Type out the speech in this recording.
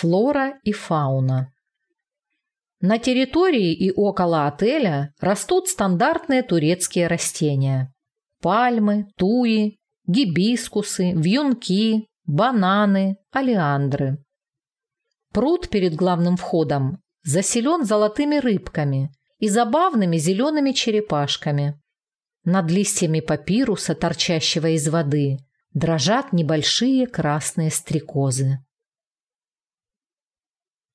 Флора и фауна. На территории и около отеля растут стандартные турецкие растения. Пальмы, туи, гибискусы, вьюнки, бананы, алиандры. Пруд перед главным входом заселен золотыми рыбками и забавными зелеными черепашками. Над листьями папируса, торчащего из воды, дрожат небольшие красные стрекозы.